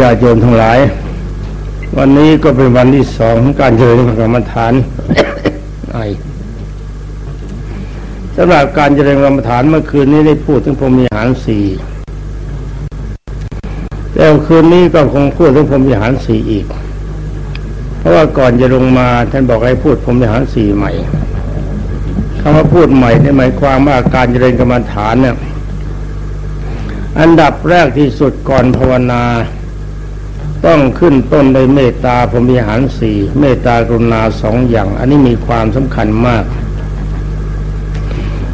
ญาติโยมทั้งหลาย วันนี้ก็เป็นวันที่สองของการเจริญกรรมฐานไอสำหรับการเจริญกรรมฐานเมื่อคืนนี้ได้พูดถึงพรมีหารสี่แต่คืนนี้ก็คงพูดถึงพรมีหารสี่อีก เพราะว่าก่อนจะลงมาท่านบอกให้พูดพรมีหารสี่ใหม่คำว่าพูดใหม่นี่หมายความว่าการเจริญกรรมฐานเนี่ยอันดับแรกที่สุดก่อนภาวนา ต้องขึ้นต้นด้วยเมตตาพรหมิหารสี่เมตตากรุณาสองอย่าง อันนี้มีความสำคัญมาก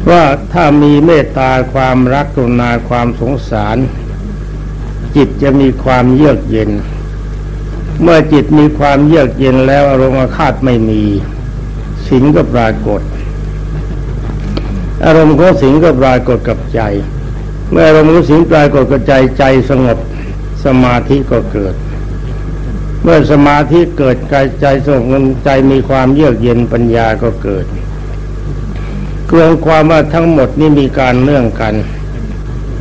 ว่าถ้ามีเมตตาความรักกรุณาความสงสาร จิตจะมีความเยือกเย็น เมื่อจิตมีความเยือกเย็นแล้วอารมณ์อาฆาตไม่มีสินก็ปรากฏ อารมณ์ของสินก็ปรากฏกับใจ เมื่ออารมณ์ของสินปรากฏกับใจใจสงบสมาธิก็เกิด เมื่อสมาธิเกิดกายใจสงบใจมีความเยือกเย็นปัญญาก็เกิดเกลื่อนความว่าทั้งหมดนี้มีการเนื่องกัน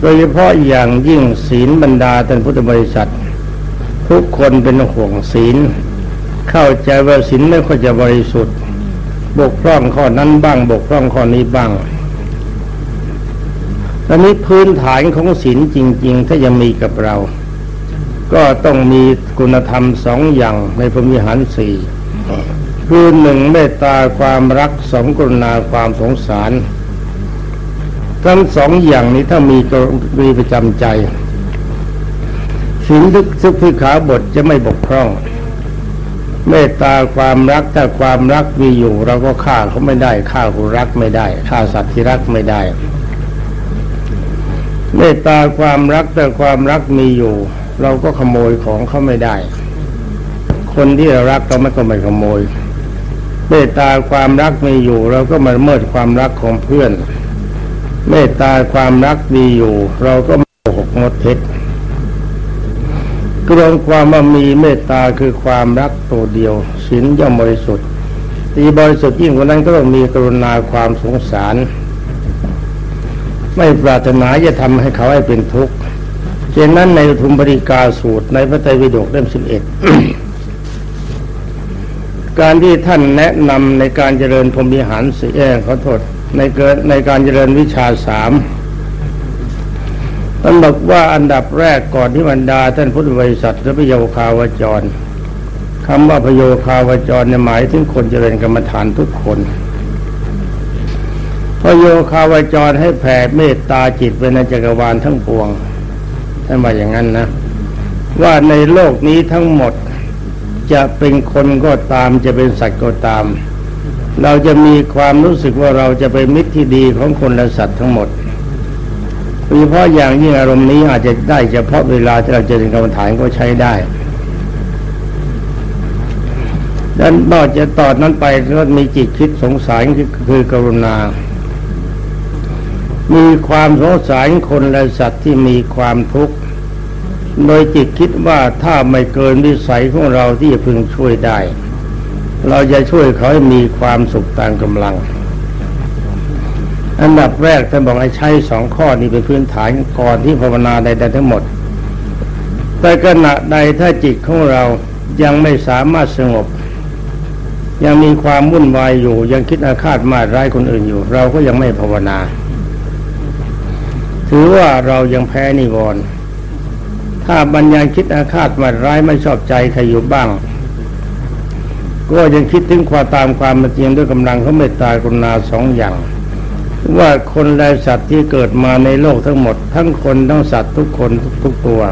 โดยเฉพาะอย่างยิ่งศีลบรรดาท่านพุทธบริษัท ทุกคนเป็นห่วงศีล เข้าใจว่าศีลไม่ค่อยจะบริสุทธิ์ บกพร่องข้อนั้นบ้าง บกพร่องข้อนี้บ้างอันนี้พื้นฐานของศีลจริง ๆ ถ้ายังมีกับเรา ก็ต้องมีคุณธรรมสองอย่างในพรมิหารสี่คือหนึ่งเมตตาความรักสองกรุณาความสงสาร ทั้งสองอย่างนี้ถ้ามีก็มีประจำใจศีลทุกทุกพิขาบทจะไม่บกพร่อง เมตตาความรักถ้าความรักมีอยู่ เราก็ฆ่าเขาไม่ได้ฆ่าคนรักไม่ได้ฆ่าสัตว์ที่รักไม่ได้ เมตตาความรักแต่ความรักมีอยู่ เราก็ขโมยของเขาไม่ได้ คนที่เรารักเราไม่ก็ไม่ขโมยเมตตาความรักมีอยู่ เราก็มาเมิดความรักของเพื่อน เมตตาความรักมีอยู่ เราก็ไม่หกงดเท็จกรองความว่ามีเมตตาคือความรักตัวเดียวศีลย่อมบริสุทธิ์ที่บริสุทธิ์ยิ่งกว่านั้นก็ต้องมีกรุณาความสงสาร ไม่ปรารถนาจะทำให้เขาให้เป็นทุกข์ เช่นนั้นในทุมบริกาสูตรในพระไตรปิฎกเล่มสิบเอ็ดการที่ท่านแนะนำในการเจริญพรหมิหารสีแอขอโทษในเกิดในการเจริญวิชาสามท่านบอกว่าอันดับแรกก่อนที่บรรดาท่านพุทธบริษัทและพโยคาวจรคำว่าพโยคาวจรหมายถึงคนเจริญกรรมฐานทุกคนพโยคาวจรให้แผ่เมตตาจิตไปในจักรวาลทั้งปวง ท่านว่าอย่างนั้นนะ ว่าในโลกนี้ทั้งหมดจะเป็นคนก็ตามจะเป็นสัตว์ก็ตาม เราจะมีความรู้สึกว่าเราจะเป็นมิตรที่ดีของคนและสัตว์ทั้งหมดโดยเฉพาะอย่างยิ่งอารมณ์นี้อาจจะได้เฉพาะเวลาที่เราเจะถึงกรรมฐานก็ใช้ได้ดังนอกจากต่อนั้นไปก็มีจิตคิดสงสารคือกรุณา มีความสงสารคนและสัตว์ที่มีความทุกข์ โดยจิตคิดว่าถ้าไม่เกินวิสัยของเราที่จะพึงช่วยได้ เราจะช่วยเขาให้มีความสุขตามกำลัง อันดับแรกท่านบอกให้ใช้สองข้อนี้เป็นพื้นฐานก่อนที่ภาวนาใดๆทั้งหมด แต่ขณะใดถ้าจิตของเรายังไม่สามารถสงบ ยังมีความวุ่นวายอยู่ ยังคิดอาฆาตมาร้ายคนอื่นอยู่ เราก็ยังไม่ภาวนา ถือว่าเรายังแพ้นิวรณ์ ถ้าบัญญัติคิดอาฆาตมาร้ายไม่ชอบใจใครอยู่บ้าง ก็ยังคิดถึงความตามความเป็นจริงด้วยกำลังเขาเมตตากรุณาสองอย่าง ว่าคนและสัตว์ที่เกิดมาในโลกทั้งหมด ทั้งคนทั้งสัตว์ทุกคนทุกตัว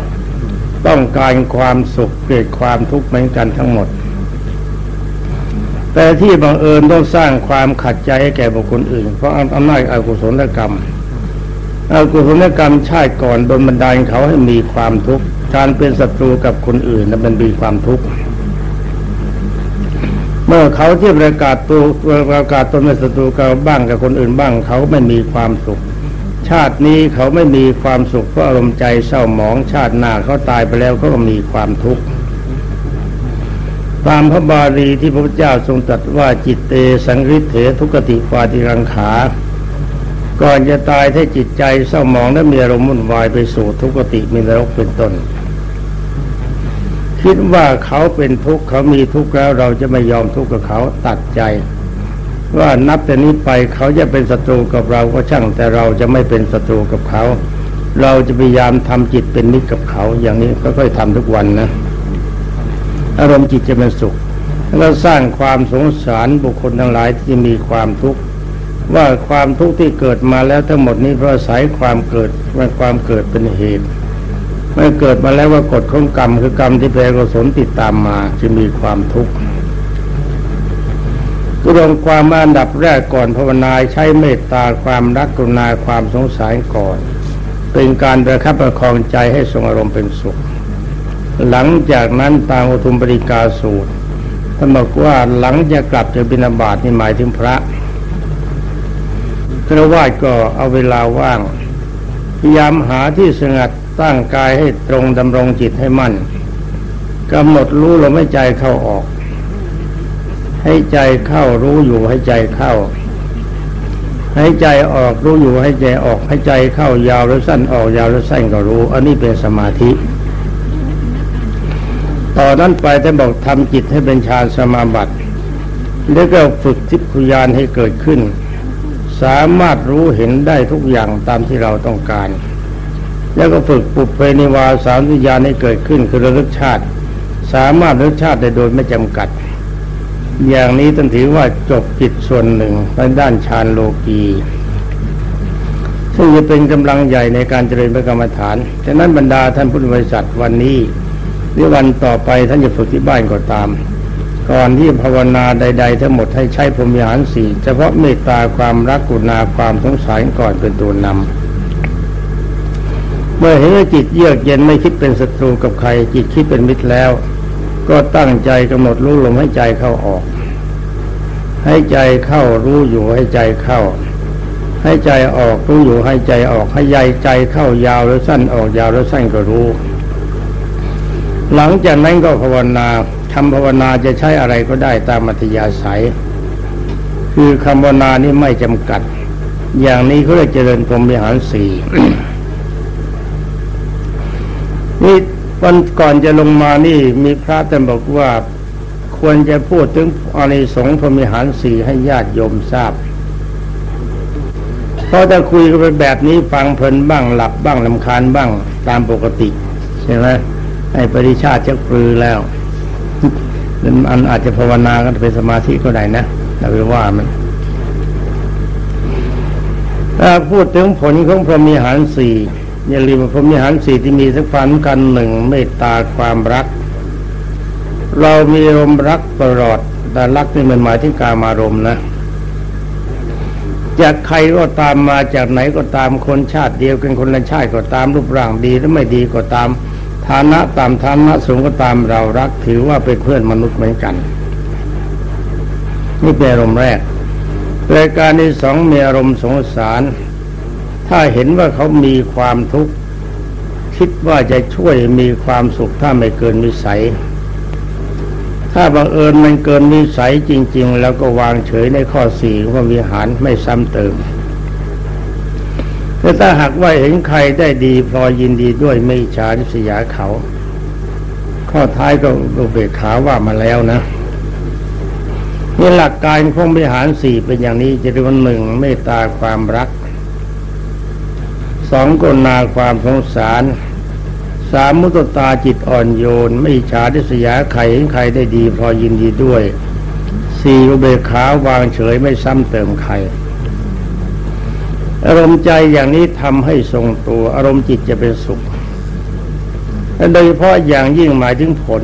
ต้องการความสุขเกิดความทุกข์เหมือนกันทั้งหมด แต่ที่บังเอิญต้องสร้างความขัดใจให้แก่บุคคลอื่น เพราะอำนาจอกุศลกรรม อากุศลกรรมชาติก่อนโดนบันดาลเขาให้มีความทุกข์การเป็นศัตรูกับคนอื่นนั้นมันมีความทุกข์เมื่อเขาที่ประกาศตัวประกาศตนเป็นศัตรูกับบ้างกับคนอื่นบ้าง เขาไม่มีความสุข ชาตินี้เขาไม่มีความสุขเพราะอารมณ์ใจเศร้าหมองชาติหน้าเขาตายไปแล้วเขาก็มีความทุกข์ตามพระบาลีที่พระพุทธเจ้าทรงตรัสว่าจิตเตสังริเถทุกติปาติรังขา ก่อนจะตายถ้าจิตใจเศร้าหมองและมีอารมณ์วุ่นวายไปสู่ทุกขติมีนรกเป็นต้น คิดว่าเขาเป็นทุกข์เขามีทุกข์แล้วเราจะไม่ยอมทุกข์กับเขาตัดใจ ว่านับแต่นี้ไปเขาจะเป็นศัตรูกับเราก็ช่าง แต่เราจะไม่เป็นศัตรูกับเขา เราจะพยายามทำจิตเป็นมิตรกับเขา อย่างนี้ก็ค่อยทำทุกวันนะอารมณ์จิตจะเป็นสุขแล้วสร้างความสงสารบุคคลทั้งหลายที่มีความทุกข์ ว่าความทุกข์ที่เกิดมาแล้วทั้งหมดนี้เพราะสายความเกิดว่าความเกิดเป็นเหตุเมื่อเกิดมาแล้วว่ากฎของกรรมคือกรรมที่เป็นกุศลติดตามมาจะมีความทุกข์กุรวมความอันดับแรกก่อนภาวนาใช้เมตตาความรักกรุณาความสงสารก่อน เป็นการประคับประคองใจให้ทรงอารมณ์เป็นสุข หลังจากนั้นตามอุทุมปริกาสูตรท่านบอกว่าหลังจะกลับจากบินาบาตนี่หมายถึงพระ ครวาดก็เอาเวลาว่าง พยายามหาที่สงัดตั้งกายให้ตรงดำรงจิตให้มั่นกำหนดรู้ลมให้ใจเข้าออก ให้ใจเข้ารู้อยู่ให้ใจเข้า ให้ใจออกรู้อยู่ให้ใจออก ให้ใจเข้ายาวหรือสั้นออกยาวหรือสั้นก็รู้ อันนี้เป็นสมาธิต่อนนั้นไปท่านบอกทำจิตให้เป็นฌานสมาบัติแล้วก็ฝึกทิพยานให้เกิดขึ้น สามารถรู้เห็นได้ทุกอย่างตามที่เราต้องการ แล้วก็ฝึกปุบเพนิวาสามวิญญาณให้เกิดขึ้นคือระลึกชาติ สามารถระลึกชาติได้โดยไม่จำกัด อย่างนี้ต้งถือว่าจบจิตส่วนหนึ่งในด้านฌานโลกีซึ่งจะเป็นกำลังใหญ่ในการเจริญพระกรรมฐานฉะนั้นบรรดาท่านพุทธบริษัทวันนี้หรือวันต่อไปท่านจะฝึกที่บ้านก็ตาม ก่อนที่ภาวนาใด ๆ ทั้งหมดให้ใช้พรหมวิหารสี่เฉพาะเมตตาความรักกุณาความสงสารก่อนเป็นตัวนำเมื่อเห็นว่าจิตเยือกเย็นไม่คิดเป็นศัตรูกับใคร จิตคิดเป็นมิตรแล้ว ก็ตั้งใจกำหนดรู้ลมให้ใจเข้าออก ให้ใจเข้ารู้อยู่ให้ใจเข้า ให้ใจออกรู้อยู่ให้ใจออกให้ใหญ่ใจเข้ายาวหรือสั้นออกยาวหรือสั้นก็รู้ หลังจากนั้นก็ภาวนา คำภาวนาจะใช้อะไรก็ได้ตามมัธยาศัย คือคำภาวนานี่ไม่จำกัด อย่างนี้เขาเลยเจริญพรหมวิหารสี่นี่วันก่อนจะลงมานี่มีพระท่านบอกว่าควรจะพูดถึงอานิสงส์พรหมวิหารสี่ให้ญาติโยมทราบ เพราะถ้าคุยกันไปแบบนี้ฟังเพลินบ้างหลับบ้างลำคาญบ้างตามปกติ ใช่ไหมให้ปริชาติชักปลือแล้ว มันอาจจะภาวนาก็เป็นสมาธิก็ได้นะเราไปว่ามันถ้าพูดถึงผลของพรหมีหารสี่อย่าลืมพรหมีหารสี่ที่มีสักฟันกันหนึ่งเมตตาความรัก เรามีอารมณ์รักตลอดแต่รักนี่มันหมายถึงการมารมนะจากใครก็ตามมาจากไหนก็ตามคนชาติเดียวกันคนละชาติก็ตามรูปร่างดีหรือไม่ดีก็ตาม ฐานะตามฐานะสูงก็ตามเรารักถือว่าเป็นเพื่อนมนุษย์เหมือนกัน นี่เป็นอารมณ์แรกรายการที่สองมีอารมณ์สงสาร ถ้าเห็นว่าเขามีความทุกข์คิดว่าจะช่วยมีความสุขถ้าไม่เกินวิสัย ถ้าบังเอิญมันเกินวิสัยจริง ๆ แล้วก็วางเฉยในข้อสี่ของวิหารไม่ซ้ำเติม แต่ถ้าหากว่าเห็นใครได้ดีพลอยยินดีด้วยไม่ฉาทิสยาเขา ข้อท้ายก็อุเบกขาว่ามาแล้วนะนี่หลักการของบริหารสี่เป็นอย่างนี้จะเรียกว่าหนึ่งเมตตาความรักสองกรุณาความสงสารสามมุตตาจิตอ่อนโยน ไม่ฉาทิสยาใครเห็นใครได้ดีพลอยยินดีด้วยสี่อุเบกขาวางเฉยไม่ซ้ำเติมใคร อารมณ์ใจอย่างนี้ทำให้ทรงตัว อารมณ์จิตจะเป็นสุขและโดยเฉพาะอย่างยิ่งหมายถึงผล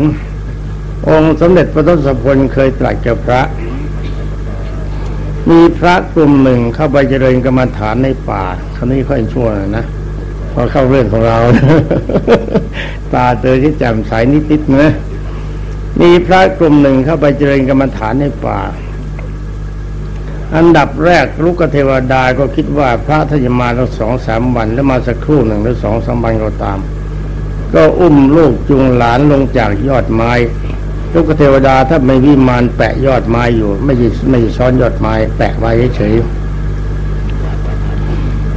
องค์สมเด็จพระทศพลเคยตรัสกับพระ มีพระกลุ่มหนึ่งเข้าไปเจริญกรรมฐานในป่าเขานี้ค่อยชั่วนะพอเข้าเรื่องของเรา ตาเตอที่แจ่มใสนิดๆนะมีพระกลุ่มหนึ่งเข้าไปเจริญกรรมฐานในป่า อันดับแรกลูกเทวดาก็คิดว่าพระท่านจะมาตั้งสองสามวันแล้วมาสักครู่หนึ่งหรือสองสามวันก็ตาม ก็อุ้มลูกจุงหลานลงจากยอดไม้ ลูกเทวดาถ้าไม่วิมานแปะยอดไม้อยู่ ไม่ใช่ไม่ซ้อนยอดไม้แปะไว้เฉย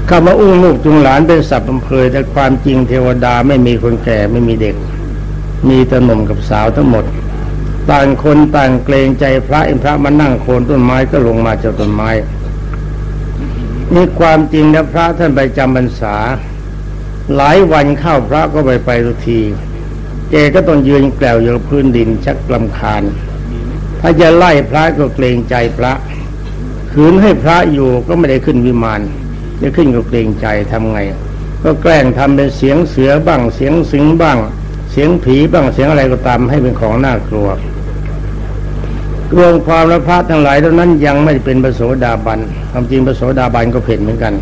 คำว่าอุ้มลูกจุงหลานเป็นสัพท์อำเภอแต่ความจริงเทวดาไม่มีคนแก่ไม่มีเด็ก มีแตหนุ่มกับสาวทั้งหมด ต่างคนต่างเกรงใจพระอินพระมานั่งโคนต้นไม้ก็ลงมาจากต้นไม้นี่ความจริงนะพระท่านไปจำพรรษา หลายวันเข้าพระก็ไปไปทุกทีเจก็ต้องยืนแกลวอยู่พื้นดินชักลำคาญ ถ้าจะไล่พระก็เกรงใจพระขืนให้พระอยู่ก็ไม่ได้ขึ้นวิมานจะขึ้นก็เกรงใจทำไง ก็แกล้งทำเป็นเสียงเสือบ้างเสียงสิงบ้าง เสียงผีบ้างเสียงอะไรก็ตามให้เป็นของน่ากลัว รวมความและพระทั้งหลายเท่านั้นยังไม่เป็นพระโสดาบันความจริงพระโสดาบันก็เพ่นเหมือนกัน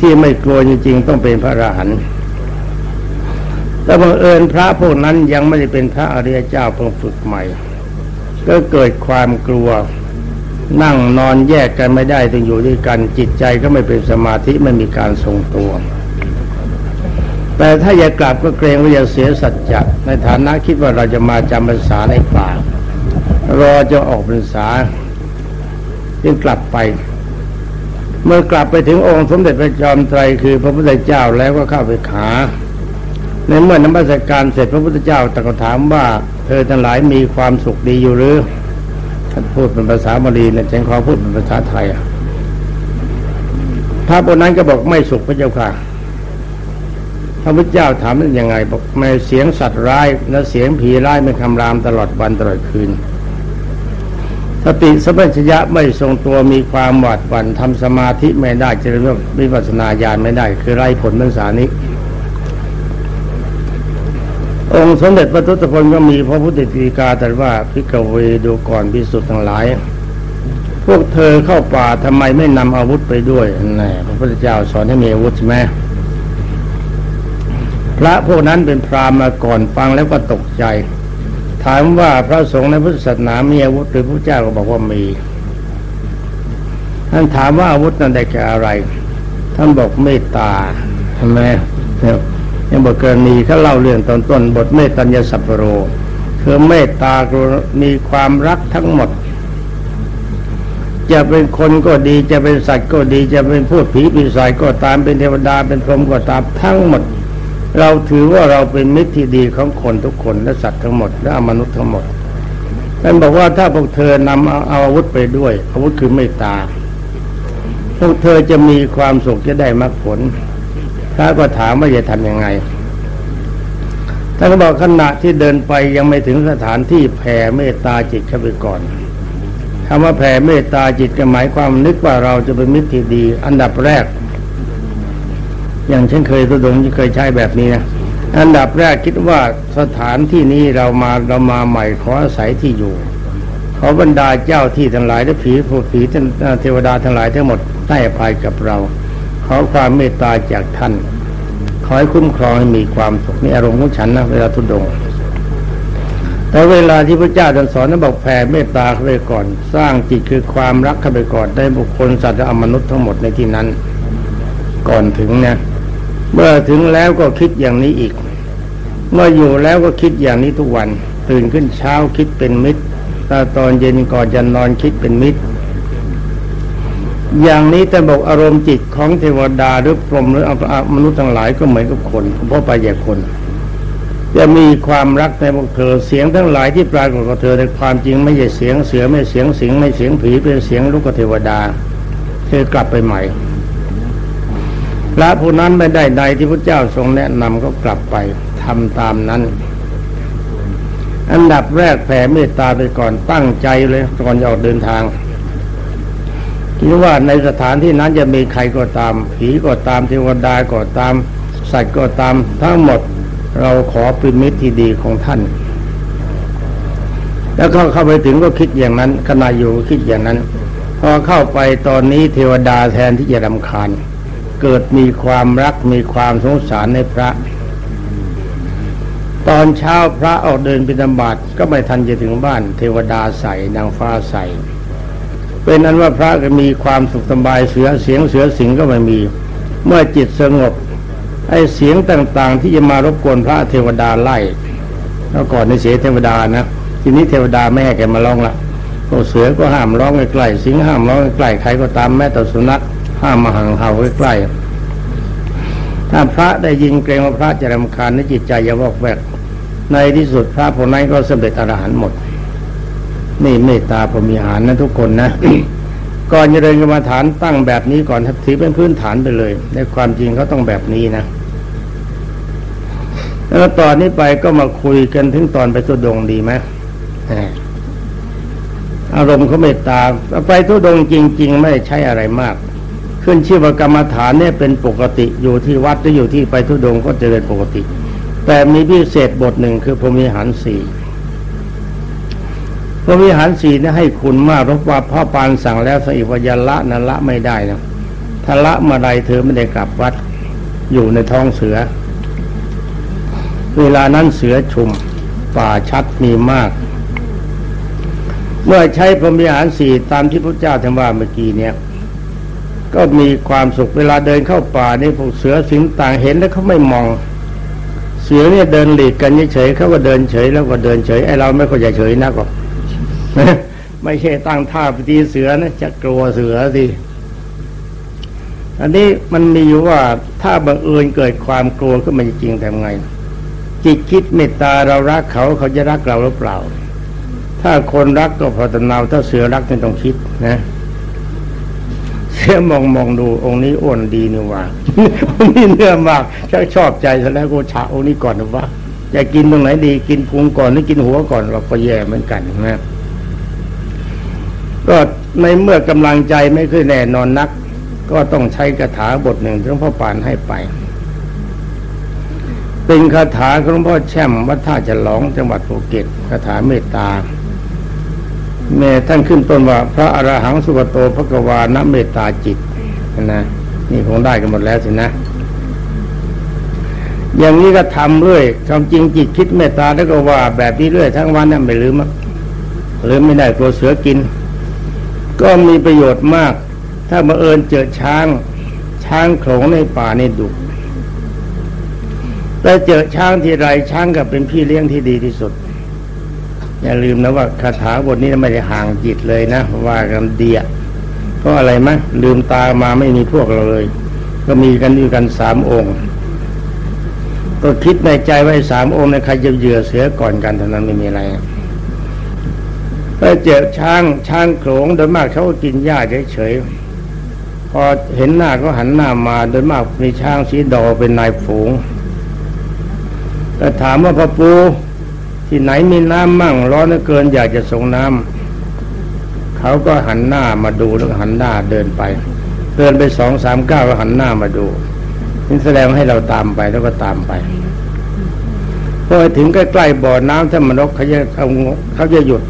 ที่ไม่กลัวจริง ๆ ต้องเป็นพระอรหันต์แต่บังเอิญพระพวกนั้นยังไม่ได้เป็นพระอริยเจ้าเพิ่งฝึกใหม่ ก็เกิดความกลัวนั่งนอนแยกกันไม่ได้ต้องอยู่ด้วยกันจิตใจก็ไม่เป็นสมาธิไม่มีการทรงตัว แต่ถ้าอยากกลับก็เกรงว่าจะเสียสัจจะในฐานะคิดว่าเราจะมาจำพรรษาในป่า รอจะออกพรรษาจึงกลับไป เมื่อกลับไปถึงองค์สมเด็จพระจอมไตรคือพระพุทธเจ้าแล้วก็เข้าไปขาในเมื่อนมัสการเสร็จพระพุทธเจ้าตรัสถามว่าเธอทั้งหลายมีความสุขดีอยู่หรือท่านพูดเป็นภาษาบาลีนะฉันขอพูดเป็นภาษาไทยพระบนนั้นก็บอกไม่สุขพระเจ้าค่ะพระพุทธเจ้าถามว่ายังไงบอกไม่เสียงสัตว์ร้ายและเสียงผีร้ายไม่คำรามตลอดวันตลอดคืน สติสมัชยะไม่ทรงตัวมีความหวาดหวั่นทำสมาธิไม่ได้เจริญวิปัสสนาญาณไม่ได้ คือไร้ผลพรรษานี้องค์สมเด็จพระทุตพลก็มีพระพุทธตีกาตรัสว่าพิกเวดูก่อนพิสุทธ์ทั้งหลาย พวกเธอเข้าป่าทำไมไม่นำอาวุธไปด้วยน่พระพุทธเจ้าสอนให้มีอาวุธใช่ไหมพระพวกนั้นเป็นพราหมณ์มาก่อนฟังแล้วก็ตกใจ ถามว่าพระสงฆ์ในพุทธศาสนามีอาวุธหรือพระเจ้าก็บอกว่ามี ท่านถามว่าอาวุธนั้นได้แก่อะไร ท่านบอกเมตตาใช่ไหมเนี่ยยังบอกกรณีเขาเล่าเรื่องตอนต้นบทเมตตัญญสัพโร คือเมตตามีความรักทั้งหมด จะเป็นคนก็ดีจะเป็นสัตว์ก็ดีจะเป็นพูดผีปีศาจก็ตามเป็นเทวดาเป็นพรหมก็ตามทั้งหมด เราถือว่าเราเป็นมิตรที่ดีของคนทุกคนและสัตว์ทั้งหมดและมนุษย์ทั้งหมดท่านบอกว่าถ้าพวกเธอนำเอาอาวุธไปด้วย อาวุธคือเมตตา พวกเธอจะมีความสุขจะได้มรรคผลพระก็ถามว่าจะทำยังไงท่านก็บอกขณะที่เดินไปยังไม่ถึงสถานที่แผ่เมตตาจิตเข้าไปก่อนคำว่าแผ่เมตตาจิตก็หมายความนึกว่าเราจะเป็นมิตรที่ดี อันดับแรก อย่างฉันเคยตุดงเคยใช้แบบนี้นะอันดับแรกคิดว่าสถานที่นี้เรามาเรามาใหม่ขออาศัยที่อยู่ ขอบรรดาเจ้าที่ทั้งหลายและผีผู้ผีเทวดาทั้งหลายทั้งหมดได้อภัยกับเรา ขอความเมตตาจากท่าน ขอให้คุ้มครองให้มีความสุขนี่อารมณ์ของฉันนะเวลาทุดงแต่เวลาที่พระเจ้าท่านสอนนั้นบอกแผ่เมตตาเข้าไปก่อน สร้างจิตคือความรักเข้าไปก่อนได้บุคคลสัตว์และมนุษย์ทั้งหมดในที่นั้น ก่อนถึงเนี่ย เมื่อถึงแล้วก็คิดอย่างนี้อีก เมื่ออยู่แล้วก็คิดอย่างนี้ทุกวัน ตื่นขึ้นเช้าคิดเป็นมิตรตาตอนเย็นก่อนจะนอนคิดเป็นมิตร อย่างนี้แต่บอกอารมณ์จิตของเทวดาหรือพรหมหรือมนุษย์ทั้งหลายก็เหมือนกับคนเพราะไปแยกคน จะมีความรักในพวกเธอเสียงทั้งหลายที่ปรากฏกับเธอในความจริงไม่ใช่เสียงเสือไม่เสียงสิงไม่เสียงผีเป็นเสียงลูกเทวดาเธอกลับไปใหม่ พระผู้นั้นไม่ได้ใดที่พระเจ้าทรงแนะนำก็กลับไปทำตามนั้น อันดับแรกแผ่เมตตาไปก่อนตั้งใจเลยก่อนจะออกเดินทางคิดว่าในสถานที่นั้นจะมีใครก็ตาม ผีก็ตามเทวดาก็ตาม สัตว์ก็ตามทั้งหมดเราขอเป็นมิตรที่ดีของท่าน แล้วก็เข้าไปถึงก็คิดอย่างนั้นขณะอยู่คิดอย่างนั้น พอเข้าไปตอนนี้เทวดาแทนที่จะรำคาญเเกิดมีความรักมีความสงสารในพระ ตอนเช้าพระออกเดินบิณฑบาตก็ไม่ทันจะถึงบ้าน เทวดาใส่นางฟ้าใส่ เป็นนั้นว่าพระก็มีความสุขสบายเสือเสียงเสือสิงก็ไม่มี เมื่อจิตสงบไอ้เสียงต่างๆ ที่จะมารบกวนพระเทวดาไล่แล้วก่อนในเสียเทวดานะทีนี้เทวดาไม่ให้แกมาร้องละก็เสือก็ห้ามร้องใกล้สิงห้ามร้องใกล้ใครก็ตามแม้แต่สุนัข ห้ามาห่างเห่าใกล้ๆถ้าพระได้ยินเกรงว่าพระจะรำคาญในจิตใจอย่าวอกแวก ในที่สุดพระพวกนั้นก็สำเร็จอรหันต์หมด นี่เมตตาพรมิหารนะทุกคนนะก่อนจะเดินกรรมฐานตั้งแบบนี้ก่อนทับถือเป็นพื้นฐานไปเลย ในความจริงเขาต้องแบบนี้นะแล้วตอนนี้ไปก็มาคุยกันถึงตอนไปสุดงดีไหมอารมณ์เขาเมตตาไปทุดงจริง ๆ ไม่ใช่อะไรมาก ขึ้นชื่อว่ากรรมฐานเนี่ยเป็นปกติอยู่ที่วัดหรืออยู่ที่ไปทุดงก็จะเป็นปกติ แต่มีพิเศษบทหนึ่งคือพรมีหารสี่พรมีหารสี่นี่ให้คุณมากเพราะว่าพ่อปานสั่งแล้วสอิวายละนั้นละไม่ได้นะถ้าละมาใดเธอไม่ได้กลับวัดอยู่ในท้องเสือ เวลานั้นเสือชุมป่าชัดมีมาก เมื่อใช้พรมิหารสี่ตามที่พระเจ้าทำว่าเมื่อกี้เนี่ย ก็มีความสุขเวลาเดินเข้าป่านี่พวกเสือสิงต่างเห็นแล้วเขาไม่มอง เสือเนี่ยเดินหลีกกันเฉยเขาก็เดินเฉยแล้วก็เดินเฉยไอเราไม่ค่อยจะเฉยนักหรอกไม่ใช่ตั้งท่าปฏิเสือนะจะกลัวเสือสิอันนี้มันมีอยู่ว่าถ้าบังเอิญเกิดความกลัวขึ้นมาจริงๆทำไง จิตคิดเมตตาเรารักเขาเขาจะรักเราหรือเปล่า ถ้าคนรักก็พอตนาวถ้าเสือรักไม่ต้องคิดนะ เสือมองมองดูองค์นี้อ้วนดีนี่ว่าองค์นี้เนื้อมากชักชอบใจซะแล้วก็ฉาองค์นี้ก่อนนะว่าจะกินตรงไหนดีกินพุงก่อนหรือกินหัวก่อนเราก็แย่เหมือนกันนะก็ในเมื่อกำลังใจไม่ค่อยแน่นอนนัก ก็ต้องใช้คาถาบทหนึ่งที่หลวงพ่อปานให้ไป เป็นคาถาของหลวงพ่อแช่มวัดท่าฉลองจังหวัดภูเก็ตคาถาเมตตา แม่ท่านขึ้นต้นว่าพระอรหังสุกโตพระกวานเมตตาจิตนะนี่คงได้กันหมดแล้วสินะ อย่างนี้ก็ทำเรื่อยความจริงจิตคิดเมตตาแล้วก็ว่า แบบนี้เรื่อยทั้งวันนั่นไม่ลืมลืมไม่ได้ตัวเสือกิน ก็มีประโยชน์มาก ถ้าบังเอิญเจอช้าง ช้างโขลงในป่าในดุแต่เจอช้างที่ไรช้างก็เป็นพี่เลี้ยงที่ดีที่สุด อย่าลืมนะว่าคาถาบทนี้ไม่ได้ห่างจิตเลยนะว่ากันเดียเพราะอะไรไหมลืมตามาไม่มีพวกเราเลย ก็มีกันอยู่กันสามองค์ ก็คิดในใจไว้สามองค์ในใครจะเหยื่อเสือก่อนกันเท่านั้นไม่มีอะไรถ้าเจอช้างช้างโขงโดยมากเขากินหญ้าเฉยๆพอเห็นหน้าก็หันหน้ามาโดยมากมีช้างสีดอเป็นนายฝูงแต่ถามว่าพระปู ที่ไหนมีน้ำมั่งร้อนเกินอยากจะส่งน้ำเขาก็หันหน้ามาดูแล้วหันหน้าเดินไป เดินไปสองสามก้าวก็หันหน้ามาดูนี่แสดงให้เราตามไปแล้วก็ตามไปพอถึงใกล้ๆบ่อน้ำถ้านมนกเขาจะเขาเขาจะหยุด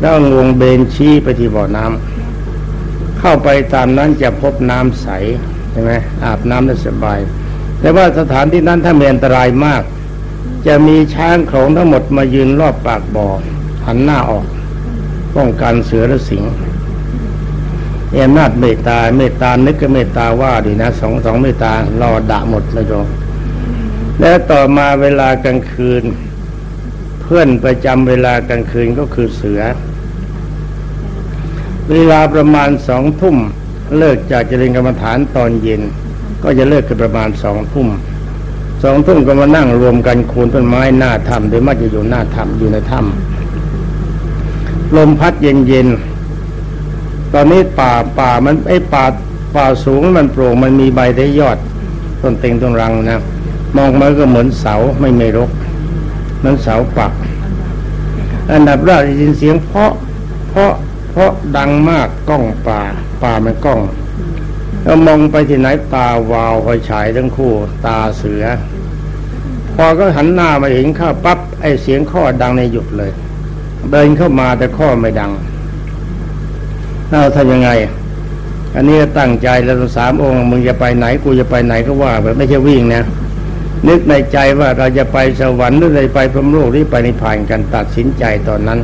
แล้วงวงเบนชี้ไปที่บ่อน้ำเข้าไปตามนั้นจะพบน้ำใสใช่ไหมอาบน้ำได้สบาย แต่ว่าสถานที่นั้นถ้ามีอันตรายมาก จะมีช้างโขงทั้งหมดมายืนรอบปากบ่อหันหน้าออกป้องกันเสือและสิงเอนาดเมตตาเมตตานึกก็เมตตาว่าดีนะสองสองเมตตารอดะหมดเลยโยมแล้วต่อมาเวลากลางคืน เพื่อนประจำเวลากลางคืนก็คือเสือ เวลาประมาณสองทุ่มเลิกจากเจริญกรรมฐานตอนเย็น ก็จะเลิกกันประมาณสองทุ่ม สองทุ่มก็มานั่งรวมกันคูนต้นไม้หน้าถ้ำโดยมากจะอยู่หน้าถ้ำอยู่ในถ้ำลมพัดเย็นๆตอนนี้ป่าป่ามันไอ้ป่าป่าสูงมันโปร่งมันมีใบได้ยอดต้นเต็งต้นรังนะมองมาก็เหมือนเสาไม่ไม่รกมือนเสาปัก อันดับแรกได้ยินเสียงเพาะเพาะเพาะดังมากกล้องป่าป่ามันกล้องแล้วมองไปที่ไหนตาวาวคอยฉายทั้งคู่ ตาเสือ พอก็หันหน้ามาเห็นข้าปั๊บไอเสียงข้อดังในหยุดเลย เดินเข้ามาแต่ข้อไม่ดังเราทำยังไง อันนี้ตั้งใจแล้วสามองค์มึงจะไปไหนกูจะไปไหนก็ว่าแบบไม่ใช่วิ่งนะนึกในใจว่าเราจะไปสวรรค์หรือไปพรมโลกหรือไปนิพพานกันตัดสินใจตอนนั้น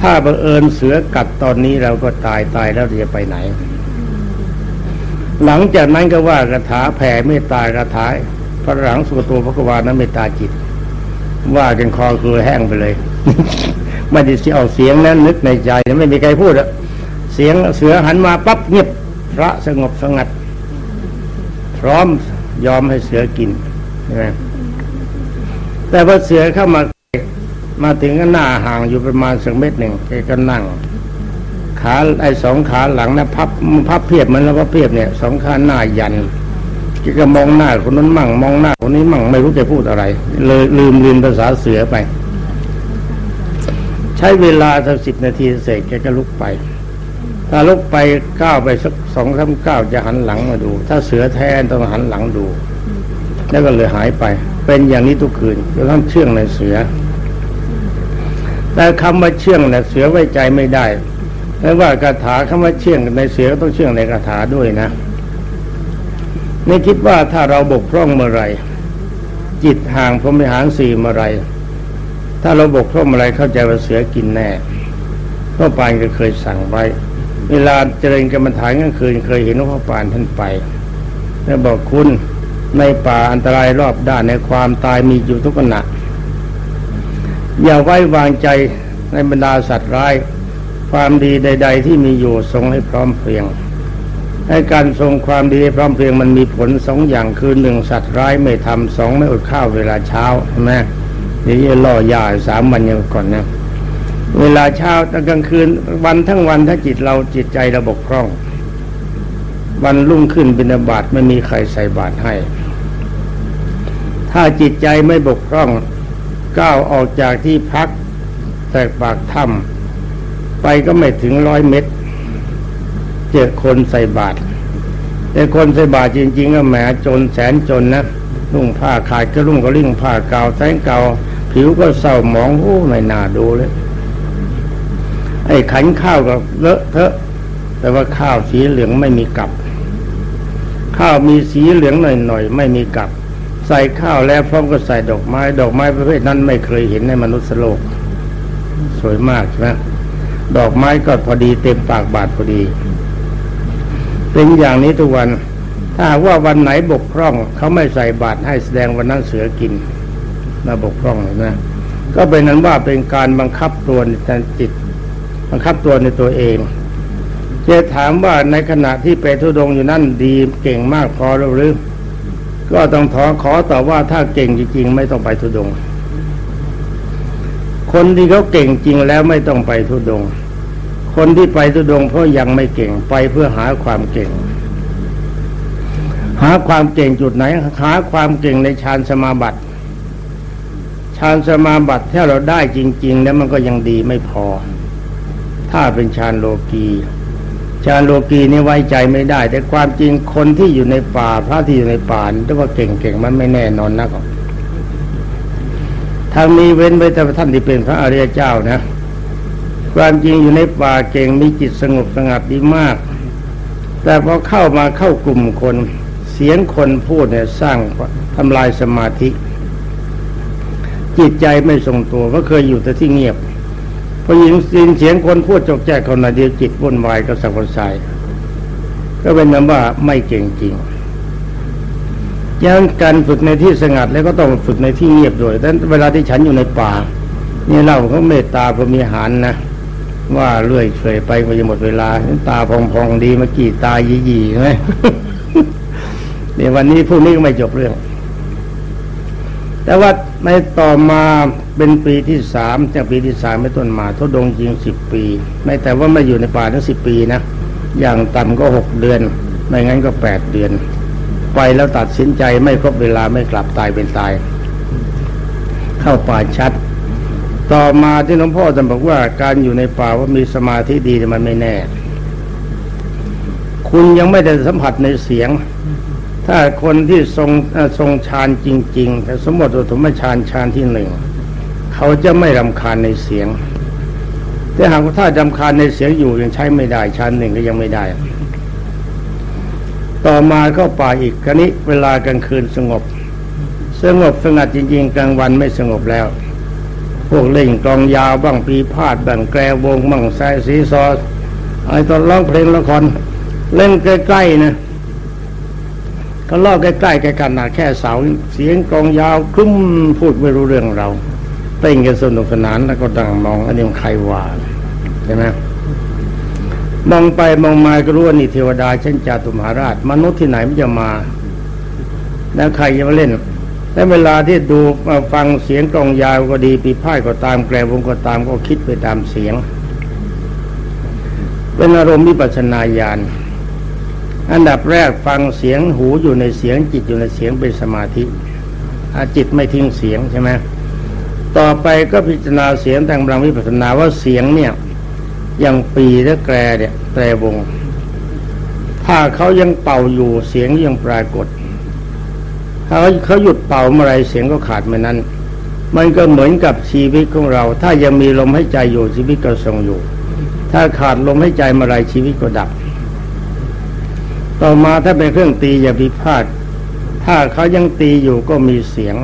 ถ้าบังเอิญเสือกัดตอนนี้เราก็ตายตายแล้วจะไปไหน หลังจากนั้นก็ว่ากระถาแผ่เมตตากระถา พระหลังสุกตัวพระกวานั้นเมตตาจิต ว่ากันคอคือแห้งไปเลย ไม่ได้เสียเอาเสียงนั้นนึกในใจไม่มีใครพูดอะเสียงเสือหันมาปั๊บเงียบพระสงบสงัด พร้อมยอมให้เสือกินใช่ไหมแต่พอเสือเข้ามามาถึงก็หน้าห่างอยู่ประมาณสักเมตรหนึ่งแกก็นั่ง ขาไอ้สองขาหลังนะพับพับเพียบมันแล้วก็เพียบเนี่ยสองขาหน้ายัน กก็มองหน้าคนนั้นมั่ง มองหน้าคนนี้มั่งไม่รู้จะพูดอะไร เลยลืมลืมภาษาเสือไป ใช้เวลาสักสิบนาทีเสร็จแกก็ลุกไป ถ้าลุกไปก้าวไปสักสองสามก้าวจะหันหลังมาดู ถ้าเสือแท้ต้องหันหลังดู แล้วก็เลยหายไป เป็นอย่างนี้ทุกคืนจะต้องเชื่องในเสือ แต่คำว่าเชื่องเนี่ยเสือไว้ใจไม่ได้ไม่ว่าคาถาคำว่าเชื่องในเสือก็ต้องเชื่องในคาถาด้วยนะ นี่คิดว่าถ้าเราบกพร่องเมื่อไรจิตห่างพรหมิหารสี่เมื่อไรถ้าเราบกพร่องเมื่อไรเข้าใจว่าเสือกินแน่พ่อปานก็เคยสั่งไว้ เวลาเจริญกรรมฐานกลางคืนเคยเห็นว่าพ่อปานท่านไปแล้วบอกคุณในป่าอันตรายรอบด้านในความตายมีอยู่ทุกขณะอย่าไว้วางใจในบรรดาสัตว์ร้าย ความดีใด ๆ ที่มีอยู่ทรงให้พร้อมเพรียง ให้การทรงความดีพร้อมเพรียงมันมีผลสองอย่างคือหนึ่งสัตว์ร้ายไม่ทำสองไม่อดข้าวเวลาเช้าใช่ไหมเดี๋ยวจะล่อยาสามวันยังก่อนนะเวลาเช้าตกลางคืนวันทั้งวันถ้าจิตเราจิตใจเราบกพร่อง วันรุ่งขึ้นบินาบาตไม่มีใครใส่บาตรให้ ถ้าจิตใจไม่บกพร่องก้าวออกจากที่พักแตกปากถ้ำไปก็ไม่ถึงร้อยเมตร เจอคนใส่บาตรแต่คนใส่บาตรจริง ๆ ก็แหมจนแสนจนนะนุ่งผ้าขาดก็รุ่งก็ริ่งผ้าเก่าแสงเก่าผิวก็เศร้าหมองโอ้ไม่น่าดูเลย ไอ้ขันข้าวก็เลอะเทอะ แต่ว่าข้าวสีเหลืองไม่มีกับ ข้าวมีสีเหลืองหน่อยๆไม่มีกับ ใส่ข้าวแล้วพร้อมก็ใส่ดอกไม้ ดอกไม้ประเภทนั้นไม่เคยเห็นในมนุษย์โลก สวยมากใช่ไหมดอกไม้ก็พอดีเต็มปากบาทพอดี เป็นอย่างนี้ทุกวัน ถ้าว่าวันไหนบกพร่องเขาไม่ใส่บาตรให้แสดงวันนั้นเสือกินน่าบกพร่องนะ ก็เป็นนั้นว่าเป็นการบังคับตัวในจิต บังคับตัวในตัวเองจะถามว่าในขณะที่ไปทุดงอยู่นั่นดีเก่งมากพอหรือก็ต้องขอขอต่อว่าถ้าเก่งจริงๆไม่ต้องไปทุดง คนที่เขาเก่งจริงแล้วไม่ต้องไปทุดง คนที่ไปทุดงเพราะยังไม่เก่งไปเพื่อหาความเก่ง หาความเก่งจุดไหน หาความเก่งในฌานสมาบัติฌานสมาบัติถ้าเราได้จริง ๆ แล้วมันก็ยังดีไม่พอ ถ้าเป็นฌานโลกีฌานโลกีนี่ไว้ใจไม่ได้ แต่ความจริงคนที่อยู่ในป่า พระที่อยู่ในป่าถ้าว่าเก่งๆมันไม่แน่นอนนักทางนี้เว้นไว้แต่ท่านที่เป็นพระอริยเจ้านะ ความจริงอยู่ในป่าเก่งมีจิตสงบสงัดดีมาก แต่พอเข้ามาเข้ากลุ่มคน เสียงคนพูดเนี่ยสร้างทำลายสมาธิ จิตใจไม่ทรงตัวก็เคยอยู่แต่ที่เงียบพอยินเสียงคนพูดจกแจ้คนหน่อยเดียวจิตวุ่นวายก็สับสายก็เป็นนั้นว่าไม่เก่งจริงยังการฝึกในที่สงัดแล้วก็ต้องฝึกในที่เงียบด้วยแต่เวลาที่ฉันอยู่ในป่า นี่เล่าเขาเมตตาพรมีหารนะ ว่าเลื่อยเฉยไปก็จะหมดเวลาตาพองๆดีเมื่อกี้ตายี่ๆใช่ไหมเดี๋ยววันนี้พรุ่งนี้ก็ไม่จบเรื่อง แต่ว่าในต่อมาเป็นปีที่สามจากปีที่สามไม่ต้นมาทดดงจริงสิบปี ไม่แต่ว่าไม่อยู่ในป่าทั้งสิบปีนะอย่างต่ำก็หกเดือน ไม่งั้นก็แปดเดือน ไปแล้วตัดสินใจไม่ครบเวลาไม่กลับตายเป็นตาย เข้าป่าชัด ต่อมาที่หลวงพ่อจะบอกว่าการอยู่ในป่าว่ามีสมาธิดีมันไม่แน่ คุณยังไม่ได้สัมผัสในเสียง ถ้าคนที่ทรงทรงฌานจริงๆแต่สมมติว่าถุมฌานฌานที่หนึ่งเขาจะไม่รำคาญในเสียง แต่หากว่าถ้ารำคาญในเสียงอยู่ยังใช้ไม่ได้ชันหนึ่งก็ยังไม่ได้ ต่อมาก็ป่าอีกครนี้เวลากลางคืนสงบ สงบสงัดจริง ๆ กลางวันไม่สงบแล้ว พวกเล่นกลองยาวบ้างปีพาดบ้างแกรวงบ้างสายสีซอไอ้ตอนร้องเพลงละครเล่นใกล้ๆนะก็ลอใกล้ๆใกกันนะแค่เสาเสียงกลองยาวคลุ้มพูดไม่รู้เรื่องเราเต้นกันสนุกสนานแล้วก็ดังมองอันนี้มันใครว่าใช่ไหมมองไปมองมาก็รู้ว่านี่เทวดาเช่นจาตุมหาราช มนุษย์ที่ไหนมันจะมา แล้วใครจะมาเล่น และเวลาที่ดูฟังเสียงกลองยาวก็ดีปีพาดก็ตามแกรวงก็ตามก็คิดไปตามเสียง เป็นอารมณ์วิปัสนาญาณอันดับแรกฟังเสียงหูอยู่ในเสียงจิตอยู่ในเสียงเป็นสมาธิอาจิตไม่ทิ้งเสียงใช่ไหมต่อไปก็พิจารณาเสียงทางบางวิปัสสนาว่าเสียงเนี่ยยังปีและแกรเนี่ยแตรวง ถ้าเขายังเป่าอยู่เสียงยังปรากฏ ถ้าเขาหยุดเป่าเมื่อไรเสียงก็ขาดเมื่อนั้น มันก็เหมือนกับชีวิตของเรา ถ้ายังมีลมใหายใจอยู่ชีวิตก็ทรงอยู่ ถ้าขาดลมใหายใจเมื่อไรชีวิตก็ดับ ต่อมาถ้าเป็นเครื่องตีอย่าพิพาทถ้าเขายังตีอยู่ก็มีเสียง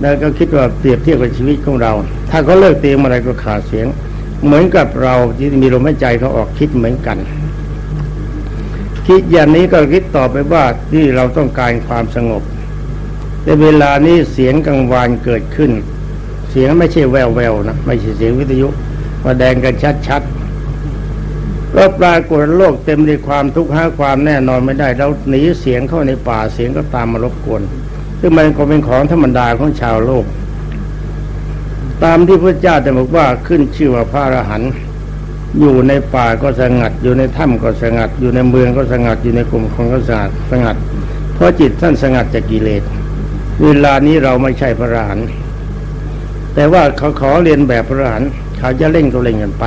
แล้วก็คิดว่าเปรียบเทียบกับชีวิตของเรา ถ้าเขาเลิกตีเมื่อไรก็ขาดเสียง เหมือนกับเราที่มีลมหายใจเขาออกคิดเหมือนกันคิดอย่างนี้ก็คิดต่อไปว่าที่เราต้องการความสงบ ในเวลานี้เสียงกังวานเกิดขึ้น เสียงไม่ใช่แววแววนะไม่ใช่เสียงวิทยุมาแดงกันชัดๆก็ปรากฏโลกเต็มด้วยความทุกข์หาความแน่นอนไม่ได้เราหนีเสียงเข้าในป่าเสียงก็ตามมารบกวนซึ่งมันก็เป็นของธรรมดาของชาวโลก ตามที่พระเจ้าแต่บอกว่าขึ้นชื่อว่าพระอรหันต์อยู่ในป่าก็สงัด อยู่ในถ้ำก็สงัด อยู่ในเมืองก็สงัดอยู่ในกลุ่มคนก็สงัดสงัด เพราะจิตท่านสงัดจากกิเลส เวลานี้เราไม่ใช่พระอรหันต์แต่ว่าเขาขอเรียนแบบพระอรหันต์เขาจะเล่นก็เล่นกันไป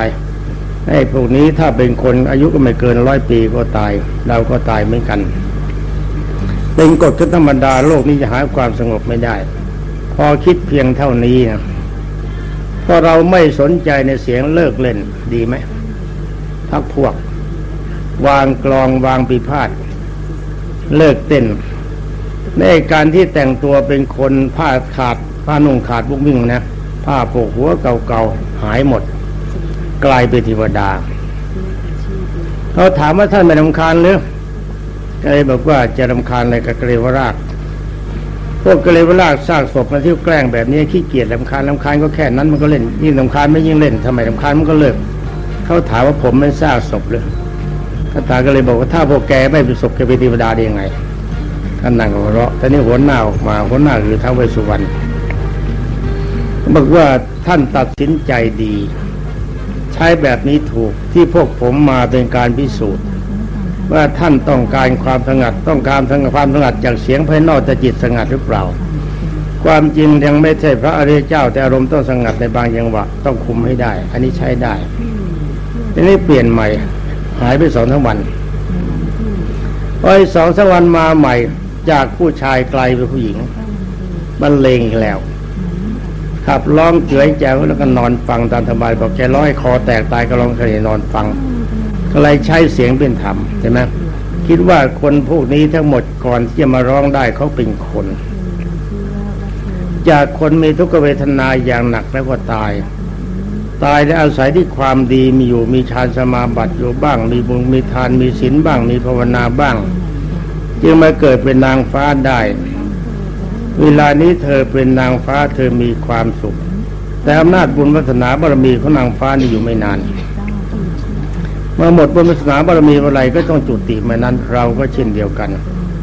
ไอ้พวกนี้ถ้าเป็นคนอายุก็ไม่เกินร้อยปีก็ตาย เราก็ตายเหมือนกัน เป็นกฎธรรมดาโลกนี้จะหาความสงบไม่ได้ พอคิดเพียงเท่านี้นะพอเราไม่สนใจในเสียงเลิกเล่นดีไหมพักพวก วางกลองวางปีพาด เลิกเต้น ในการที่แต่งตัวเป็นคนผ้าขาดผ้านุ่งขาดบุกวิ่งนะผ้าโปกหัวเก่าๆหายหมด กลายเป็นเทวดาเขาถามว่าท่านไม่รำคาญหรือก็เลยบอกว่าจะรำคาญอะไรกับเกรวรากพวกเกรวรากสร้างศพมาที่แกล้งแบบนี้ขี้เกียจรำคาญรำคาญก็แค่นั้นมันก็เล่นยิ่งรำคาญไม่ยิ่งเล่นทำไมรำคาญมันก็เลิกเขาถามว่าผมไม่สร้างศพเลยพระตาก็เลยบอกว่าถ้าพวกแกไม่เป็นศพจะเป็นเทวดาได้ยังไง ท่านนั่งหัวเราะแต่นี่หัวหน้าออกมาหัวหน้าคือท้าวเวสุวรรณบอกว่าท่านตัดสินใจดี ใช้แบบนี้ถูกที่พวกผมมาเป็นการพิสูจน์ ว่าท่านต้องการความสงัดต้องการทางความสงัดจากเสียงภายนอกจะจิตสงัดหรือเปล่า ความจริงยังไม่ใช่พระอริยเจ้า แต่อารมณ์ต้องสงัดในบางยังหวะต้องคุมให้ได้ อันนี้ใช้ได้ทีนี้เปลี่ยนใหม่ หายไปสองทั้งวันพอสองสักวันมาใหม่ จากผู้ชายไกลไปผู้หญิงบรรเลงแล้ว ขับร้องเฉยแจ๋วแล้วก็นอนฟังตามสบายบอกแกร้อยคอแตกตายก็ร้องเคยนอนฟังก็เลยใช้เสียงเป็นธรรมใช่ไหมคิดว่าคนพวกนี้ทั้งหมดก่อนที่จะมาร้องได้เขาเป็นคน จากคนมีทุกขเวทนาอย่างหนักแล้วก็ตาย ตายและอาศัยที่ความดีมีอยู่มีฌานสมาบัติอยู่บ้าง มีบุญมีทานมีศีลบ้าง มีภาวนาบ้าง จึงมาเกิดเป็นนางฟ้าได้ เวลานี้เธอเป็นนางฟ้าเธอมีความสุข แต่อำนาจบุญวัฒนาบารมีของนางฟ้านี่อยู่ไม่นานเมื่อหมดบุญวัฒนาบารมีอะไรก็ต้องจุติมานั้นเราก็เช่นเดียวกัน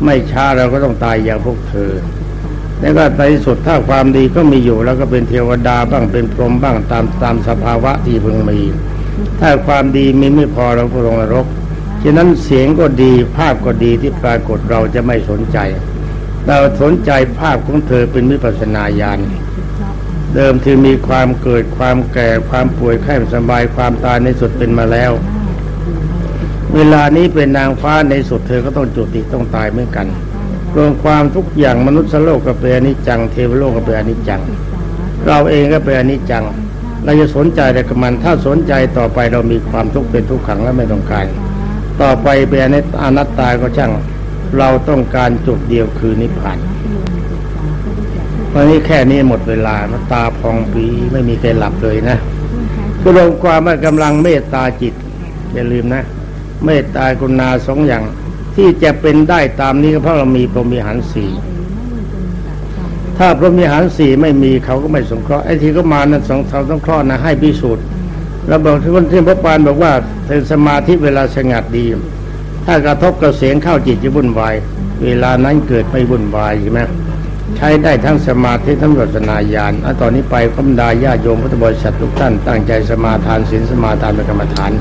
ไม่ช้าเราก็ต้องตายอย่างพวกเธอแล้วก็ในสุดถ้าความดีก็มีอยู่แล้วก็เป็นเทวดาบ้างเป็นพรหมบ้างตามตามสภาวะที่พึงมี ถ้าความดีมีไม่พอเราก็ลงนรก ฉะนั้นเสียงก็ดีภาพก็ดีที่ปรากฏเราจะไม่สนใจ เราสนใจภาพของเธอเป็นมิปัสนาญาณเดิมที่มีความเกิดความแก่ความป่วยไข้สบายความตายในสุดเป็นมาแล้ว เวลานี้เป็นนางฟ้าในสุดเธอก็ต้องจุติต้องตายเหมือนกันรวมความทุกอย่างมนุษย์โลกก็เป็นอนิจจัง เทวโลกก็เป็นอนิจจัง เราเองก็เป็นอนิจจัง เราจะสนใจแต่กับมันถ้าสนใจต่อไปเรามีความทุกข์เป็นทุกขังและไม่ต้องการ ต่อไปเป็นอนัตตาก็ช่าง เราต้องการจุดเดียวคือนิพพานวันนี้แค่นี้หมดเวลาตาพองปีไม่มีใครหลับเลยนะคือรวมความว่ากำลังเมตตาจิต อย่าลืมนะ เมตตากรุณาสองอย่าง ที่จะเป็นได้ตามนี้ก็เพราะเรามีพรหมีหันสี่ถ้าพรหมีหันสี่ไม่มีเขาก็ไม่สงเคราะห์ไอ้ที่ก็มานั้นสองสองสงเคราะห์นะให้พิสูจน์ เราบอกที่คนที่พระปานบอกว่าเป็นสมาธิเวลาสงัดดี ถ้ากระทบกระเสียงเข้าจิตจะวุ่นวาย เวลานั้นเกิดไม่วุ่นวายใช่ไหมใช้ได้ทั้งสมาธิทั้งวัสนาญาณเอาตอนนี้ไปพระบดาญาโยมพุทธบริษัททุกท่านตั้งใจสมาทานศีลสมาทานเป็นกรรมฐาน